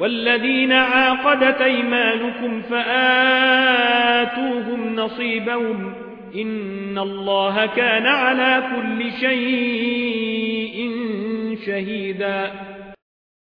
والذين عاقدت أيمانكم فآتوهم نصيبهم إن الله كان على كل شيء شهيدا